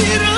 Tira